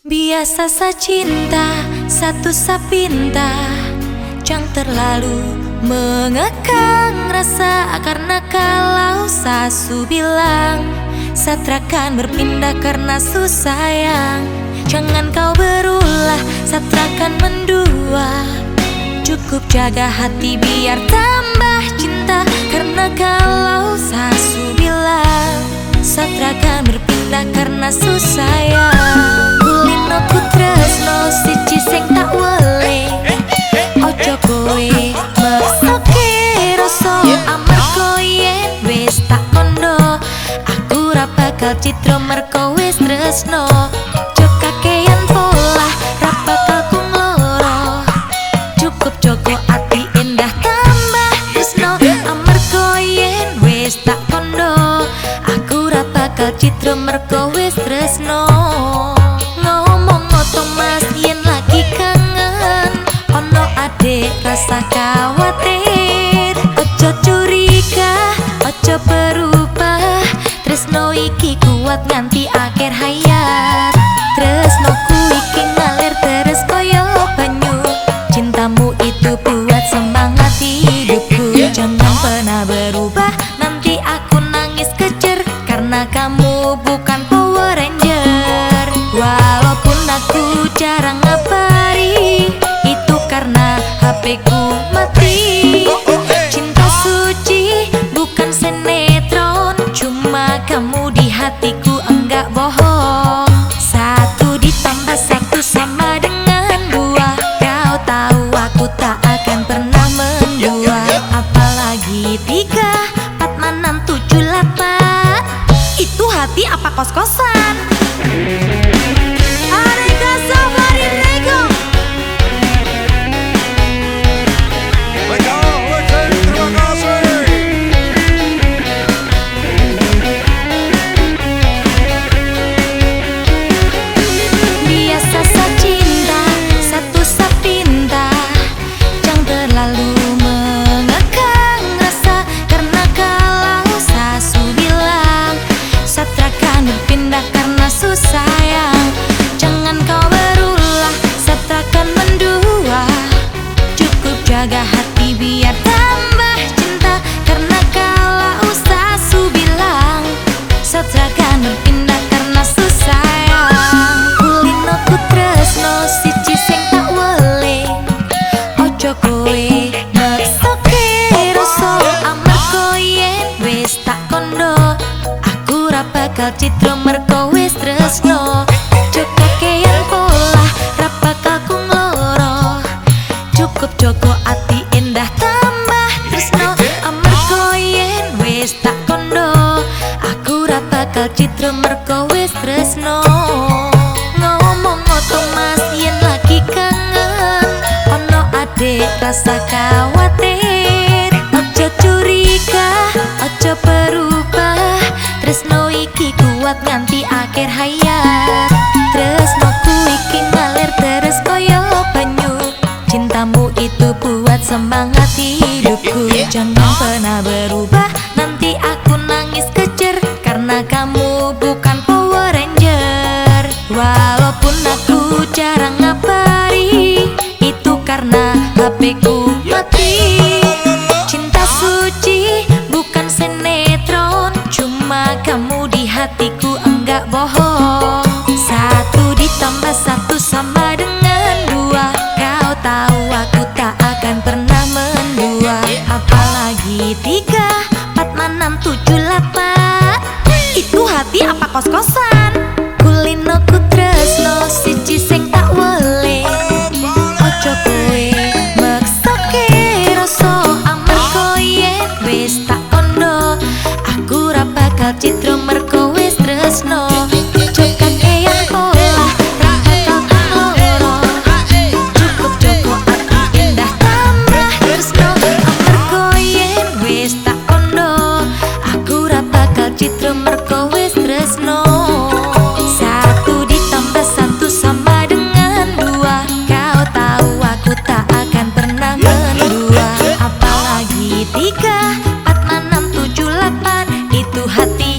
Biasa sa cinta, satu sapinta Jangan terlalu mengekang rasa. Karena kalau sasu bilang Satrakan berpindah karena susah sayang. Jangan kau berulah, satrakan mendua. Cukup jaga hati biar tambah cinta. Karena kalau sasu bilang Satrakan berpindah karena susah sayang citra merko wis tresno Jok kakean pola ra bakal loro Cukup joko ati indah tambah tresno Amarko yen wis tak kondo. Aku ra bakal citra merko wis tresno. Ngomong otomas yen lagi kangen Ono adek rasa khawatir iki kuat nganti akhir hayat. Tresno ku iki ngalir terus koyo banyu. Cintamu itu buat semangat hidupku. Jangan pernah berubah nanti aku nangis kejer. Karena kamu bukan Power Ranger. Walaupun aku jarang ngabari Itu karena HP ku mati パスカ citra merko wis tresno. Cukup keyan pola rapa kakung loro cukup joko ati endah tambah tresno. Amarga yen wis tak kondo aku rapa kal citra merko wis tresno. Ngomong ngoto mas yen lagi kangen ono adek rasa khawatir. Bukan Power Ranger. Walaupun aku jarang ngabari Itu karena HP ku mati. Cinta suci bukan sinetron. Cuma kamu di hatiku enggak bohong. Satu ditambah satu sama dengan dua Kau tahu kos-kosan. Kulino ku tresno siji sing tak wole Ojo kowe maksa rasa amar koye wis tak kondo. Aku ra bakal citra satu hati.